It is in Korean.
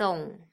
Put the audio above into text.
송